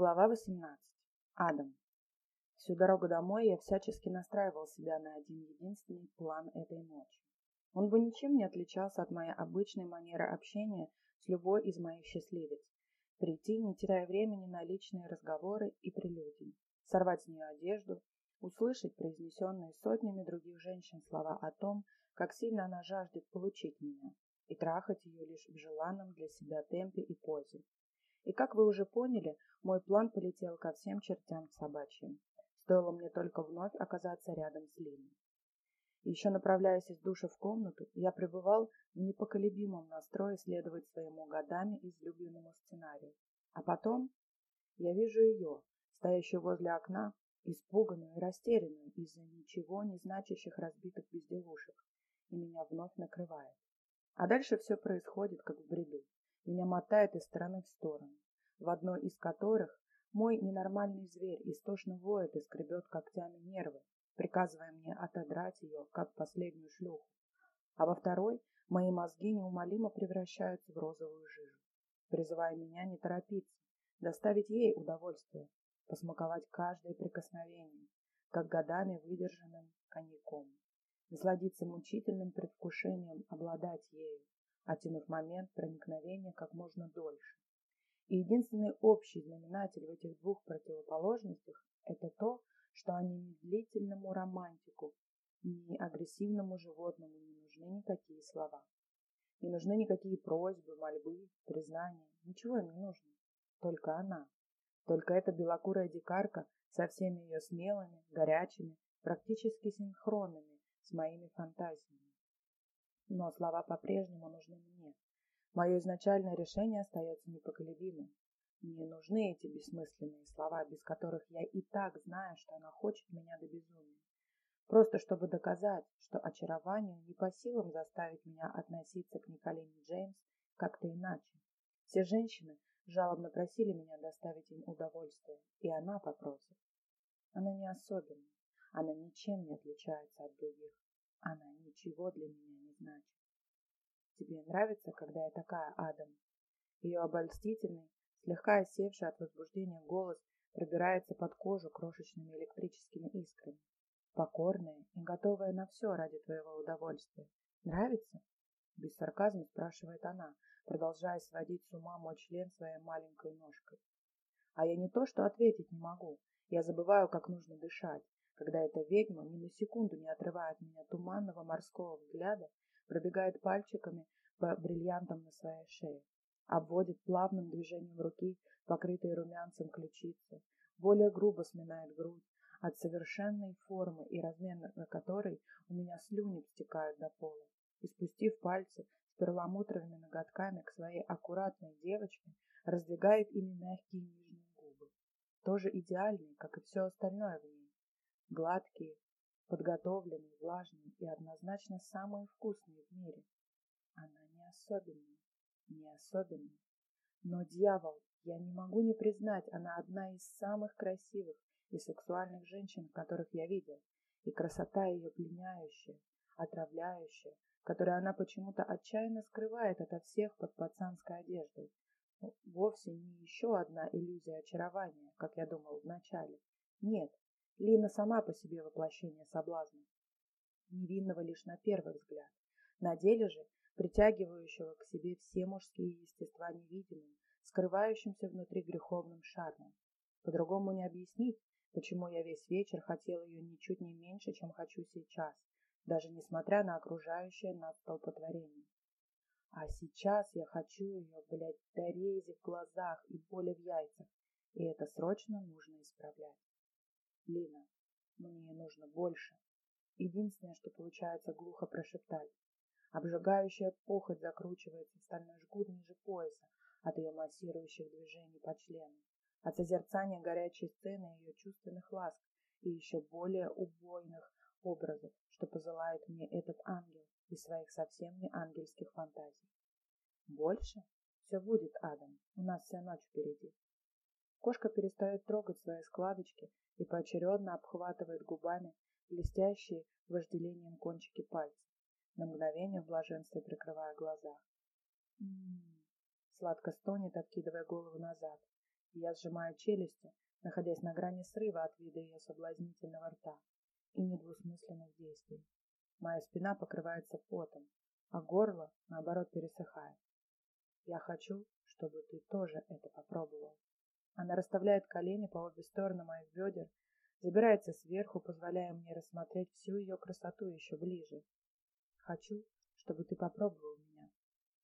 Глава 18. Адам. Всю дорогу домой я всячески настраивал себя на один единственный план этой ночи. Он бы ничем не отличался от моей обычной манеры общения с любой из моих счастливец. Прийти, не теряя времени на личные разговоры и прелюдии, сорвать с нее одежду, услышать произнесенные сотнями других женщин слова о том, как сильно она жаждет получить меня, и трахать ее лишь в желанном для себя темпе и позе. И как вы уже поняли, мой план полетел ко всем чертям собачьим. Стоило мне только вновь оказаться рядом с Линой. Еще направляясь из душа в комнату, я пребывал в непоколебимом настрое следовать своему годами излюбленному сценарию. А потом я вижу ее, стоящую возле окна, испуганную и растерянную из-за ничего не значащих разбитых безделушек, и меня вновь накрывает. А дальше все происходит, как в бреду. Меня мотает из стороны в сторону, в одной из которых мой ненормальный зверь истошно воет и скребет когтями нервы, приказывая мне отодрать ее, как последнюю шлюху. А во второй мои мозги неумолимо превращаются в розовую жижу, призывая меня не торопиться, доставить ей удовольствие, посмаковать каждое прикосновение, как годами выдержанным коньяком, насладиться мучительным предвкушением обладать ею, оттянув момент проникновения как можно дольше. И единственный общий знаменатель в этих двух противоположностях – это то, что они ни длительному романтику, ни агрессивному животному не нужны никакие слова. Не нужны никакие просьбы, мольбы, признания. Ничего им не нужно. Только она. Только эта белокурая дикарка со всеми ее смелыми, горячими, практически синхронными с моими фантазиями. Но слова по-прежнему нужны мне. Мое изначальное решение остается непоколебимым. Мне нужны эти бессмысленные слова, без которых я и так знаю, что она хочет меня до безумия. Просто чтобы доказать, что очарованию не по силам заставить меня относиться к Николине Джеймс как-то иначе. Все женщины жалобно просили меня доставить им удовольствие, и она попросит. Она не особенная, она ничем не отличается от других. Она ничего для меня значит. Тебе нравится, когда я такая, Адам? Ее обольстительный, слегка осевший от возбуждения голос пробирается под кожу крошечными электрическими искрами. Покорная и готовая на все ради твоего удовольствия. Нравится? Без сарказма спрашивает она, продолжая сводить с ума мой член своей маленькой ножкой. А я не то, что ответить не могу. Я забываю, как нужно дышать, когда эта ведьма, ни на секунду не отрывая от меня туманного морского взгляда, пробегает пальчиками по бриллиантам на своей шее, обводит плавным движением руки, покрытой румянцем ключицы, более грубо сминает грудь, от совершенной формы и размера которой у меня слюни стекают до пола, и спустив пальцы с перламутровыми ноготками к своей аккуратной девочке, раздвигает ими мягкие нижние губы, тоже идеальные, как и все остальное в ней, Гладкие, подготовленные, влажные и однозначно самые вкусные в мире. Она не особенная, не особенная. Но, дьявол, я не могу не признать, она одна из самых красивых и сексуальных женщин, которых я видел. И красота ее пленяющая, отравляющая, которую она почему-то отчаянно скрывает ото всех под пацанской одеждой. Вовсе не еще одна иллюзия очарования, как я думал вначале. Нет, Лина сама по себе воплощение соблазна, невинного лишь на первый взгляд. На деле же притягивающего к себе все мужские естества невидимым, скрывающимся внутри греховным шармом. По-другому не объяснить, почему я весь вечер хотел ее ничуть не меньше, чем хочу сейчас, даже несмотря на окружающее нас столпотворение. А сейчас я хочу ее, блядь, до рези в глазах и боли в яйцах, и это срочно нужно исправлять. Лина, мне нужно больше. Единственное, что получается глухо прошептать. Обжигающая похоть закручивается в стальной жгут ниже пояса от ее массирующих движений по члену, от созерцания горячей сцены ее чувственных ласк и еще более убойных образов, что посылает мне этот ангел из своих совсем не ангельских фантазий. Больше? Все будет, Адам, у нас вся ночь впереди. Кошка перестает трогать свои складочки и поочередно обхватывает губами блестящие вожделением кончики пальцев, на мгновение в блаженстве прикрывая глаза. М-м-м, сладко стонет, откидывая голову назад. Я сжимаю челюсти, находясь на грани срыва от вида ее соблазнительного рта и недвусмысленных действий. Моя спина покрывается потом, а горло, наоборот, пересыхает. Я хочу, чтобы ты тоже это попробовал. Она расставляет колени по обе стороны моих бедер, забирается сверху, позволяя мне рассмотреть всю ее красоту еще ближе. Хочу, чтобы ты попробовал меня.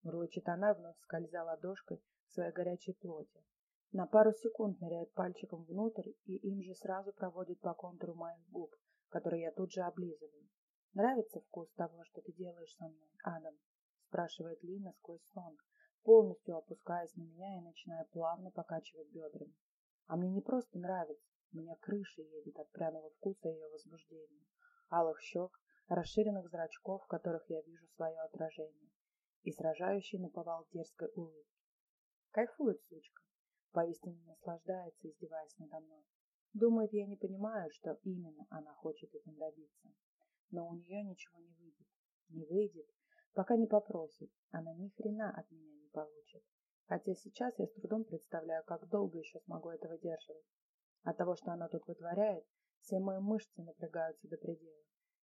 Мурлычет она, вновь скользя ладошкой в своей горячей плоти. На пару секунд ныряет пальчиком внутрь и им же сразу проводит по контуру моих губ, которые я тут же облизываю. «Нравится вкус того, что ты делаешь со мной, Адам?» спрашивает Лина сквозь сон, полностью опускаясь на меня и начиная плавно покачивать бедрами. А мне не просто нравится, у меня крыша едет от пряного вкуса ее возбуждения, алых щек, расширенных зрачков, в которых я вижу свое отражение, и сражающей наповал дерзкой улыбки. Кайфует сучка, поистине наслаждается, издеваясь надо мной. Думает, я не понимаю, что именно она хочет этим добиться. Но у нее ничего не выйдет. Не выйдет, пока не попросит. Она ни хрена от меня получит. Хотя сейчас я с трудом представляю, как долго еще смогу это выдерживать. От того, что она тут вытворяет, все мои мышцы напрягаются до предела.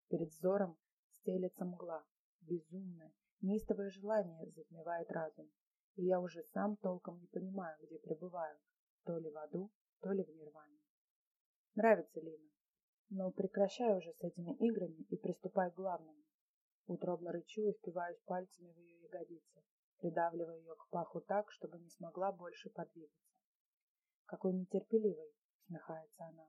Перед взором стелется мгла. Безумное, неистовое желание затмевает разум. И я уже сам толком не понимаю, где пребываю. То ли в аду, то ли в нирване. Нравится Лина. Но прекращай уже с этими играми и приступай к главному. Утробно рычу и впиваюсь пальцами в ее ягодицы, придавливая ее к паху так, чтобы не смогла больше подвигаться. Какой нетерпеливый, усмехается она.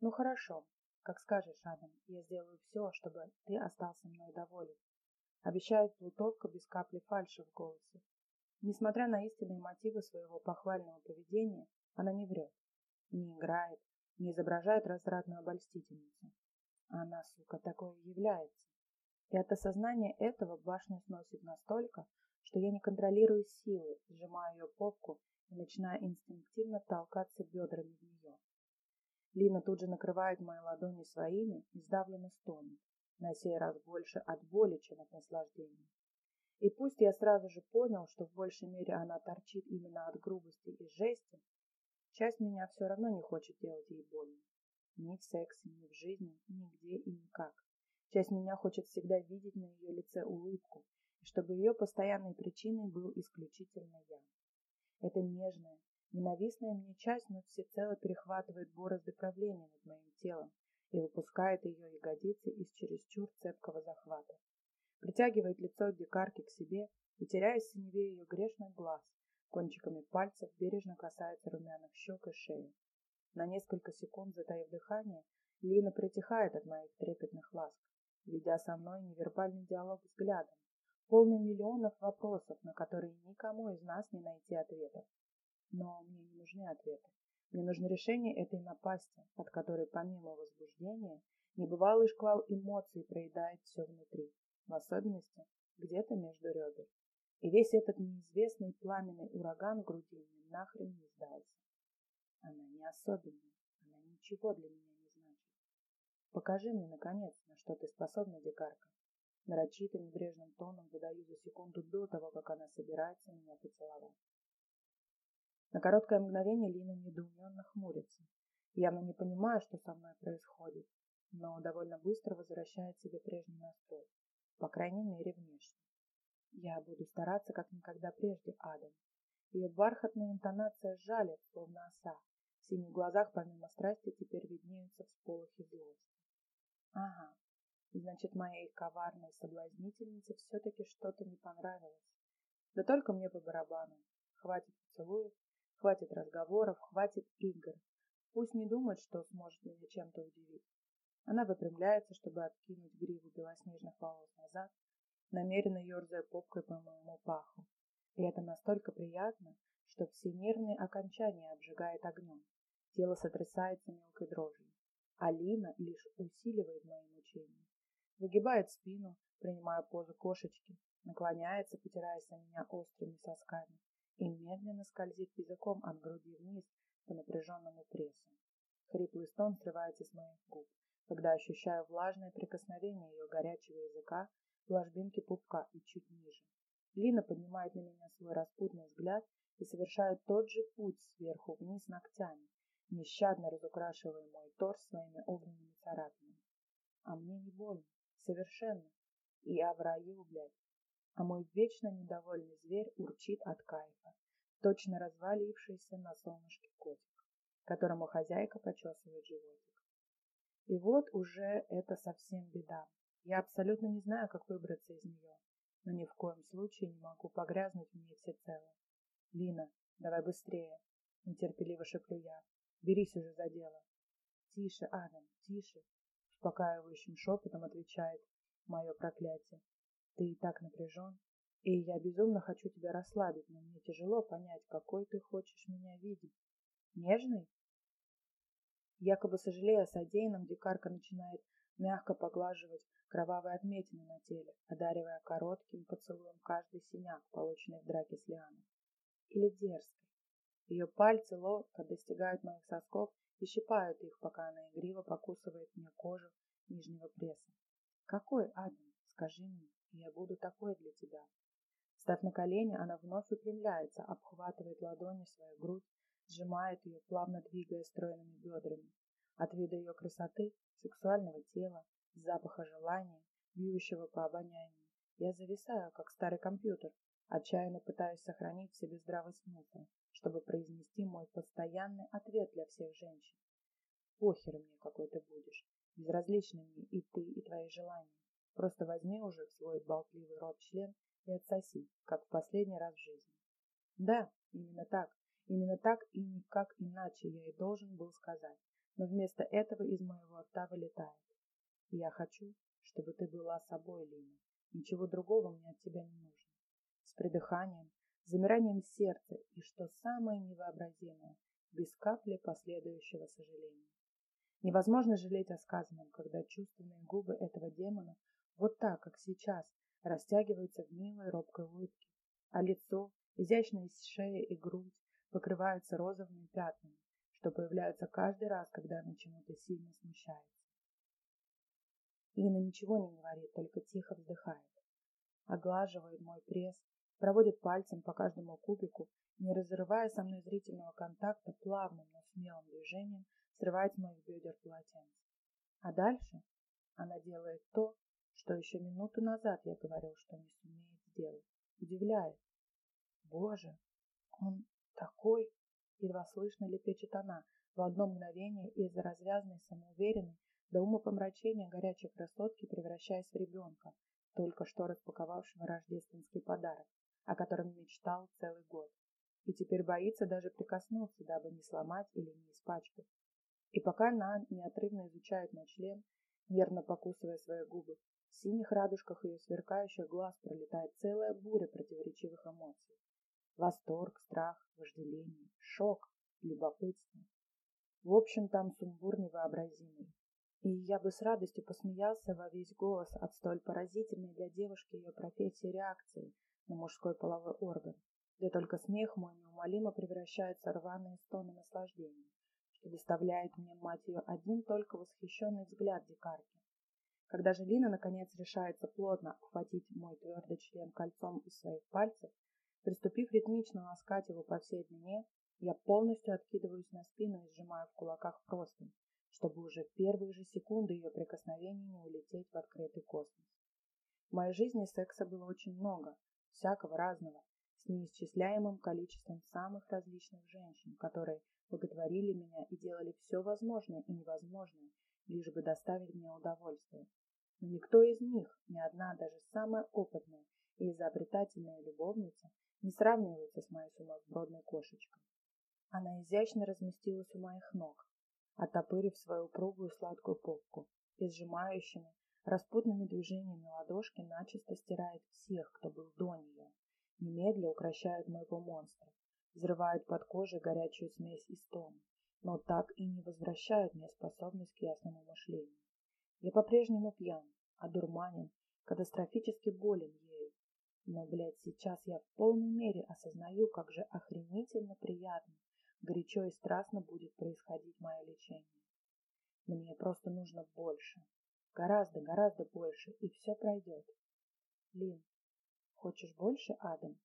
Ну хорошо, как скажешь, Адам, я сделаю все, чтобы ты остался мной доволен. Обещает плутовка без капли фальши в голосе. Несмотря на истинные мотивы своего похвального поведения, она не врет, не играет, не изображает развратную обольстительницу. Она, сука, такое является. И от осознания этого башню сносит настолько, что я не контролирую силы, сжимаю ее попку и начинаю инстинктивно толкаться бедрами в нее. Лина тут же накрывает мои ладони своими и сдавленно стонет, на сей раз больше от боли, чем от наслаждения. И пусть я сразу же понял, что в большей мере она торчит именно от грубости и жести, Часть меня все равно не хочет делать ей больно. Ни в сексе, ни в жизни, нигде и никак. Часть меня хочет всегда видеть на ее лице улыбку, чтобы ее постоянной причиной был исключительно я. Эта нежная, ненавистная мне часть но всецело перехватывает борозды правления над моим телом и выпускает ее ягодицы из чересчур цепкого захвата. Притягивает лицо дикарки к себе и теряясь в синеве ее грешных глаз, Кончиками пальцев бережно касается румяных щек и шеи. На несколько секунд, затаив дыхание, Лина притихает от моих трепетных ласк, ведя со мной невербальный диалог взглядом, полный миллионов вопросов, на которые никому из нас не найти ответов. Но мне не нужны ответы. Мне нужно решение этой напасти, от которой помимо возбуждения небывалый шквал эмоций проедает все внутри, в особенности где-то между ребер. И весь этот неизвестный пламенный ураган в груди мне нахрен не сдался. Она не особенная, она ничего для меня не значит. Покажи мне, наконец, на что ты способна, дикарка. Нарочито небрежным тоном выдаю за секунду до того, как она собирается меня поцеловать. На короткое мгновение Лина недоуменно хмурится, явно не понимая, что со мной происходит, но довольно быстро возвращает себе прежний настрой, по крайней мере внешне. Я буду стараться как никогда прежде, Адам. Ее бархатная интонация жалит, словно оса. В синих глазах помимо страсти теперь виднеются всполохи злости. Ага, значит, моей коварной соблазнительнице все-таки что-то не понравилось. Да только мне по барабану. Хватит поцелуев, хватит разговоров, хватит игр. Пусть не думает, что сможет меня чем-то удивить. Она выпрямляется, чтобы откинуть гриву белоснежных волос назад, намеренно ерзая попкой по моему паху. И это настолько приятно, что все нервные окончания обжигает огнем. Тело сотрясается мелкой дрожью. Алина лишь усиливает мои мучения. Выгибает спину, принимая позу кошечки, наклоняется, потираясь на меня острыми сосками, и медленно скользит языком от груди вниз по напряженному прессу. Хриплый стон срывается с моих губ, когда ощущаю влажное прикосновение ее горячего языка ложбинки пупка и чуть ниже. Лина поднимает на меня свой распутный взгляд и совершаю тот же путь сверху вниз ногтями, нещадно разукрашивая мой торс своими огненными царапинами. А мне не больно, совершенно. И я в раю, блядь. А мой вечно недовольный зверь урчит от кайфа, точно развалившийся на солнышке котик, которому хозяйка почесывает животик. И вот уже это совсем беда. Я абсолютно не знаю, как выбраться из нее, но ни в коем случае не могу погрязнуть в ней всецело. Лина, давай быстрее, нетерпеливо шеплю я. Берись уже за дело. Тише, Адам, тише, успокаивающим шепотом отвечает мое проклятие. Ты и так напряжен, и я безумно хочу тебя расслабить, но мне тяжело понять, какой ты хочешь меня видеть. Нежный? Якобы сожалея о содеянном, дикарка начинает мягко поглаживать кровавые отметины на теле, одаривая коротким поцелуем каждый синяк, полученный в драке с Лианой. Или дерзкой. Ее пальцы ловко достигают моих сосков и щипают их, пока она игриво покусывает мне кожу нижнего пресса. Какой, Адам, скажи мне, я буду такой для тебя. Став на колени, она вновь выпрямляется, обхватывает ладонью свою грудь, сжимает ее, плавно двигая стройными бедрами. От вида ее красоты, сексуального тела, запаха желания, бьющего по обонянию, я зависаю, как старый компьютер, отчаянно пытаясь сохранить в себе здравый смысл, чтобы произнести мой постоянный ответ для всех женщин. Похер мне, какой ты будешь, безразличны мне и ты, и твои желания. Просто возьми уже свой болтливый рот член и отсоси, как в последний раз в жизни. Да, именно так, именно так и никак иначе я и должен был сказать, но вместо этого из моего рта вылетает. Я хочу, чтобы ты была собой, Лина. Ничего другого мне от тебя не нужно. С придыханием, замиранием сердца и, что самое невообразимое, без капли последующего сожаления. Невозможно жалеть о сказанном, когда чувственные губы этого демона вот так, как сейчас, растягиваются в милой робкой улыбке, а лицо, изящная шея и грудь покрываются розовыми пятнами, что появляются каждый раз, когда она чему-то сильно смущается. Лина ничего не говорит, только тихо вздыхает. Оглаживает мой пресс, проводит пальцем по каждому кубику, не разрывая со мной зрительного контакта, плавным, но смелым движением срывает с моих бедер полотенце. А дальше она делает то, что еще минуту назад я говорил, что не сумеет сделать. Удивляет. Боже, он такой, едва слышно лепечет она, в одно мгновение из развязной самоуверенной до умопомрачения горячей красотки превращаясь в ребенка, только что распаковавшего рождественский подарок, о котором мечтал целый год, и теперь боится даже прикоснуться, дабы не сломать или не испачкать. И пока она неотрывно изучает мой член, нервно покусывая свои губы, в синих радужках ее сверкающих глаз пролетает целая буря противоречивых эмоций. Восторг, страх, вожделение, шок, любопытство. В общем, там сумбур невообразимый. И я бы с радостью посмеялся во весь голос от столь поразительной для девушки ее профессии реакции на мужской половой орган. Да только смех мой неумолимо превращается в рваные стоны наслаждения, что доставляет мне, мать ее, один только восхищенный взгляд дикарки. Когда же Лина, наконец, решается плотно обхватить мой твердый член кольцом из своих пальцев, приступив ритмично ласкать его по всей длине, я полностью откидываюсь на спину и сжимаю в кулаках простынь, чтобы уже в первые же секунды ее прикосновений не улететь в открытый космос. В моей жизни секса было очень много, всякого разного, с неисчисляемым количеством самых различных женщин, которые боготворили меня и делали все возможное и невозможное, лишь бы доставить мне удовольствие. Но никто из них, ни одна, даже самая опытная и изобретательная любовница, не сравнивается с моей сумасбродной кошечкой. Она изящно разместилась у моих ног, оттопырив свою упругую сладкую попку и сжимающими, распутными движениями ладошки начисто стирает всех, кто был до нее, немедля укращает моего монстра, взрывает под кожей горячую смесь истома, но так и не возвращает мне способность к ясному мышлению. Я по-прежнему пьян, одурманен, катастрофически болен ею. Но, блядь, сейчас я в полной мере осознаю, как же охренительно приятно, горячо и страстно будет происходить мое лечение. Мне просто нужно больше. Гораздо, гораздо больше, и все пройдет. Лин, хочешь больше, Адам?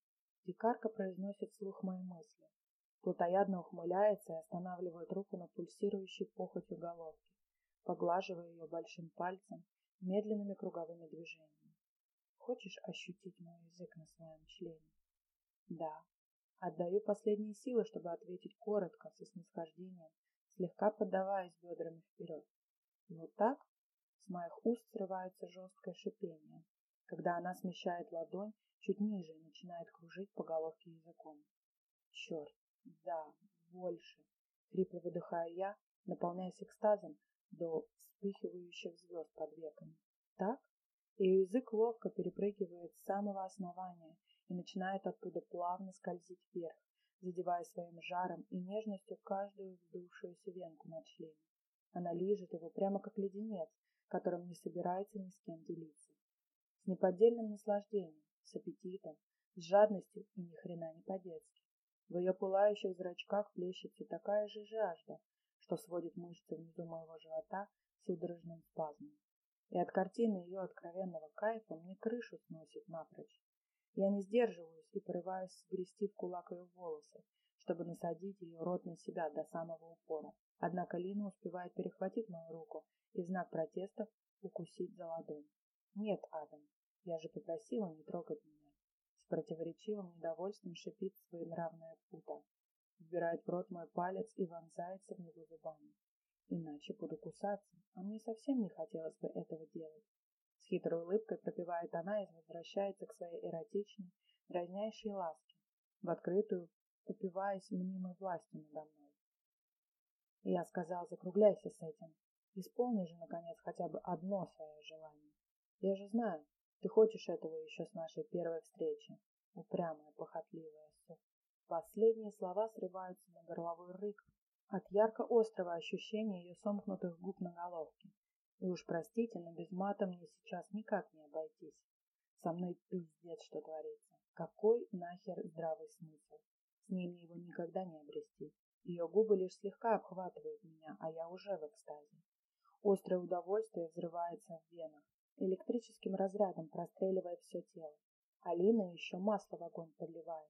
Дикарка произносит вслух мои мысли. Плотоядно ухмыляется и останавливает руку на пульсирующей похотью головке, поглаживая ее большим пальцем медленными круговыми движениями. Хочешь ощутить мой язык на своем члене? Да. Отдаю последние силы, чтобы ответить коротко, со снисхождением, слегка поддаваясь бедрами вперед. Вот так с моих уст срывается жесткое шипение, когда она смещает ладонь чуть ниже и начинает кружить по головке языком. Черт, да, больше. Хрипло выдыхаю я, наполняясь экстазом до вспыхивающих звезд под веками. Так? Ее язык ловко перепрыгивает с самого основания и начинает оттуда плавно скользить вверх, задевая своим жаром и нежностью каждую вздувшуюся венку на члене. Она лижет его прямо как леденец, которым не собирается ни с кем делиться. С неподдельным наслаждением, с аппетитом, с жадностью и ни хрена не по-детски. В ее пылающих зрачках плещется такая же жажда, что сводит мышцы внизу моего живота судорожным спазмом. И от картины ее откровенного кайфа мне крышу сносит напрочь. Я не сдерживаюсь и порываюсь сгрести в кулак ее волосы, чтобы насадить ее рот на себя до самого упора. Однако Лина успевает перехватить мою руку и в знак протеста укусить за ладонь. Нет, Адам, я же попросила не трогать меня. С противоречивым недовольством шипит своенравная пута. Вбирает в рот мой палец и вонзается в него зубами. Иначе буду кусаться, а мне совсем не хотелось бы этого делать. С хитрой улыбкой пропевает она и возвращается к своей эротичной, дразнящей ласке, в открытую, упиваясь мнимой властью надо мной. Я сказал, закругляйся с этим. Исполни же, наконец, хотя бы одно свое желание. Я же знаю, ты хочешь этого еще с нашей первой встречи. Упрямая, похотливая сука. Последние слова срываются на горловой рык от ярко-острого ощущения ее сомкнутых губ на головке. И уж простите, но без мата мне сейчас никак не обойтись. Со мной пиздец, что творится. Какой нахер здравый смысл? С ней мне его никогда не обрести. Ее губы лишь слегка обхватывают меня, а я уже в экстазе. Острое удовольствие взрывается в венах, электрическим разрядом простреливая все тело. Алина еще масло в огонь подливает,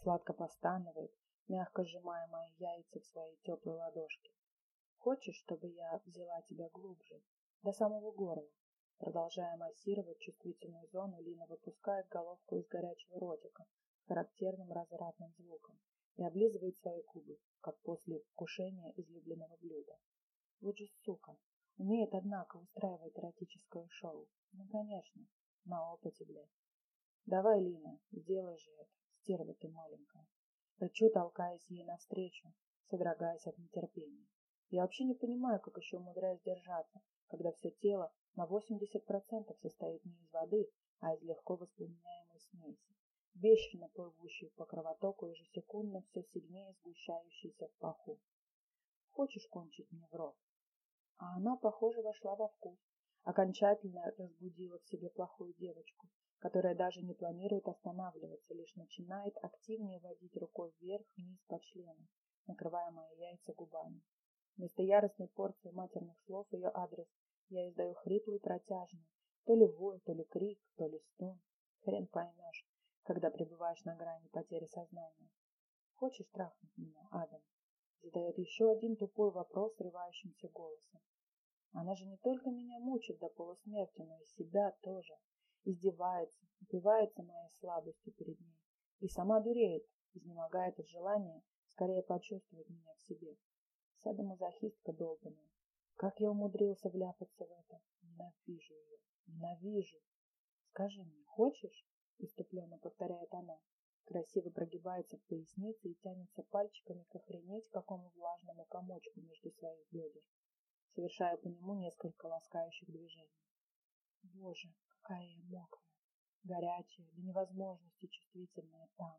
сладко постанывает, мягко сжимая мои яйца в своей теплой ладошке. Хочешь, чтобы я взяла тебя глубже, до самого горла. Продолжая массировать чувствительную зону, Лина выпускает головку из горячего ротика с характерным развратным звуком и облизывает свои губы, как после вкушения излюбленного блюда. Вот же сука! Умеет, однако, устраивать эротическое шоу. Ну, конечно, на опыте, блядь. Давай, Лина, сделай же это, стерва ты маленькая. Рычу, толкаясь ей навстречу, содрогаясь от нетерпения. Я вообще не понимаю, как еще умудряюсь держаться, когда все тело на 80% состоит не из воды, а из легко воспламеняемой смеси, бешено плывущей по кровотоку ежесекундно все сильнее сгущающейся в паху. Хочешь кончить мне в рот? А она, похоже, вошла во вкус, окончательно разбудила в себе плохую девочку, которая даже не планирует останавливаться, лишь начинает активнее водить рукой вверх-вниз по члену, накрывая мои яйца губами. Вместо яростной порции матерных слов ее адрес я издаю хриплый протяжный, то ли вой, то ли крик, то ли стон. Хрен поймешь, когда пребываешь на грани потери сознания. Хочешь трахнуть меня, Адам? Задает еще один тупой вопрос срывающимся голосом. Она же не только меня мучит до полусмерти, но и себя тоже. Издевается, упивается моей слабостью перед ней. И сама дуреет, изнемогает от желания скорее почувствовать меня в себе. Садомазохистка долбаная. Как я умудрился вляпаться в это? Ненавижу ее. Ненавижу. Скажи мне, хочешь? Иступленно повторяет она. Красиво прогибается в пояснице и тянется пальчиками к охренеть какому влажному комочку между своих бедер, совершая по нему несколько ласкающих движений. Боже, какая я мокрая, горячая, до невозможности чувствительная там,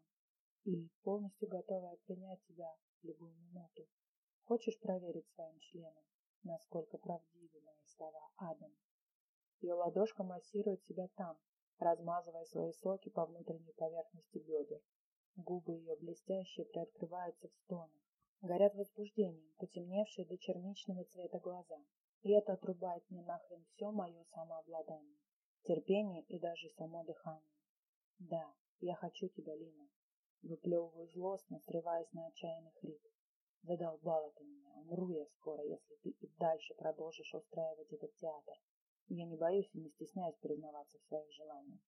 и полностью готовая принять тебя в любую минуту. Хочешь проверить своим членом? насколько правдивы мои слова Адам. Ее ладошка массирует себя там, размазывая свои соки по внутренней поверхности бедер. Губы ее блестящие приоткрываются в стонах, горят возбуждением, потемневшие до черничного цвета глаза. И это отрубает мне нахрен все мое самообладание, терпение и даже само дыхание. Да, я хочу тебя, Лина. Выплевываю злостно, срываясь на отчаянный хрип. Задолбала ты меня, умру я скоро, если ты и дальше продолжишь устраивать этот театр. Я не боюсь и не стесняюсь признаваться в своих желаниях.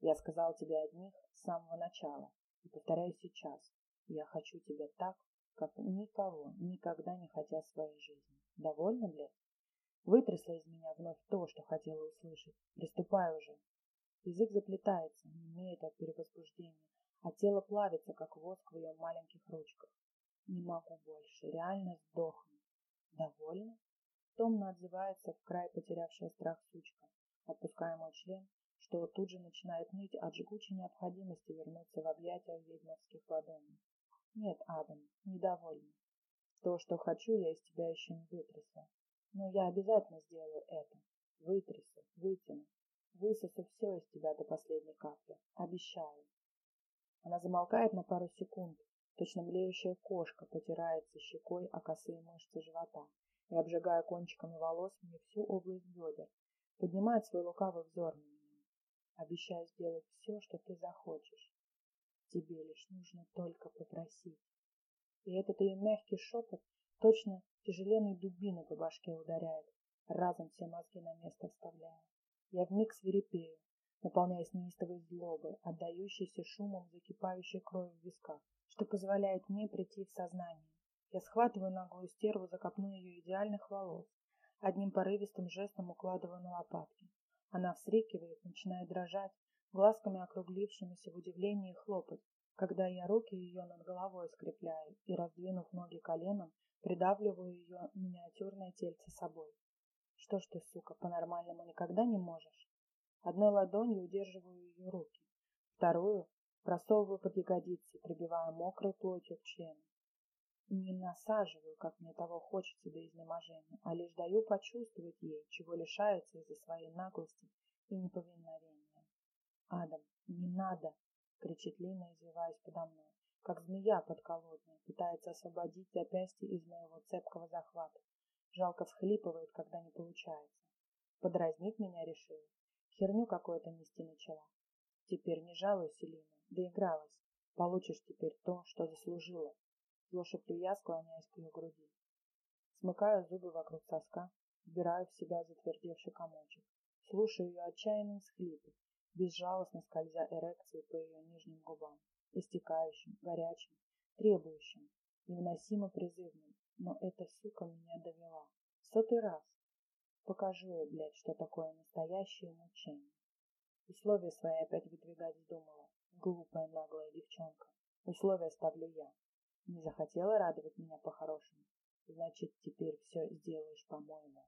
Я сказал тебе одних с самого начала и повторяю сейчас. Я хочу тебя так, как никого никогда не хотел в своей жизни. Довольно, блядь? Вытрясла из меня вновь то, что хотела услышать. Приступай уже. Язык заплетается, не имеет от перевозбуждения, а тело плавится, как воск в ее маленьких ручках. Не могу больше, реально сдохну. Довольно? Томно отзывается в край потерявшая страх сучка, отпуская мой член, что тут же начинает ныть от жгучей необходимости вернуться в объятия ведьмовских ладоней. Нет, Адам, недовольна. То, что хочу, я из тебя еще не вытрясла. Но я обязательно сделаю это. Вытрясу, вытяну, высосу все из тебя до последней капли. Обещаю. Она замолкает на пару секунд, точно млеющая кошка потирается щекой о косые мышцы живота и, обжигая кончиками волос мне всю область бедер, поднимает свой лукавый взор на меня. Обещаю сделать все, что ты захочешь. Тебе лишь нужно только попросить. И этот ее мягкий шепот точно тяжеленной дубиной по башке ударяет, разом все мозги на место вставляя. Я вмиг свирепею, наполняясь неистовой злобой, отдающейся шумом закипающей крови в висках, что позволяет мне прийти в сознание. Я схватываю наглую стерву за копну ее идеальных волос, одним порывистым жестом укладываю на лопатки. Она вскрикивает, начинает дрожать, глазками округлившимися в удивлении хлопать, когда я руки ее над головой скрепляю и, раздвинув ноги коленом, придавливаю ее миниатюрное тельце собой. Что ж ты, сука, по-нормальному никогда не можешь? Одной ладонью удерживаю ее руки, вторую просовываю под ягодицы, прибивая мокрой плотью к члену. Не насаживаю, как мне того хочется до изнеможения, а лишь даю почувствовать ей, чего лишается из-за своей наглости и неповиновения. «Адам, не надо!» — кричит Лина, извиваясь подо мной, как змея подколодная, пытается освободить запястье из моего цепкого захвата. Жалко всхлипывает, когда не получается. Подразнить меня решила. Херню какую-то нести начала. Теперь не жалуйся, Лина, доигралась. Получишь теперь то, что заслужила. Зло шеплю я, склоняясь к ее груди. Смыкаю зубы вокруг соска, вбираю в себя затвердевший комочек. Слушаю ее отчаянные всхлипы, безжалостно скользя эрекцией по ее нижним губам, истекающим, горячим, требующим, невыносимо призывным. Но эта сука меня довела. В сотый раз. Покажу ей, блядь, что такое настоящее мучение. Условия свои опять выдвигать вздумала. Глупая наглая девчонка. Условия ставлю я. Не захотела радовать меня по-хорошему. Значит, теперь все сделаешь по-моему.